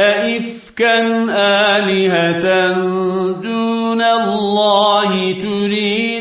أئفكا آلهة دون الله تريد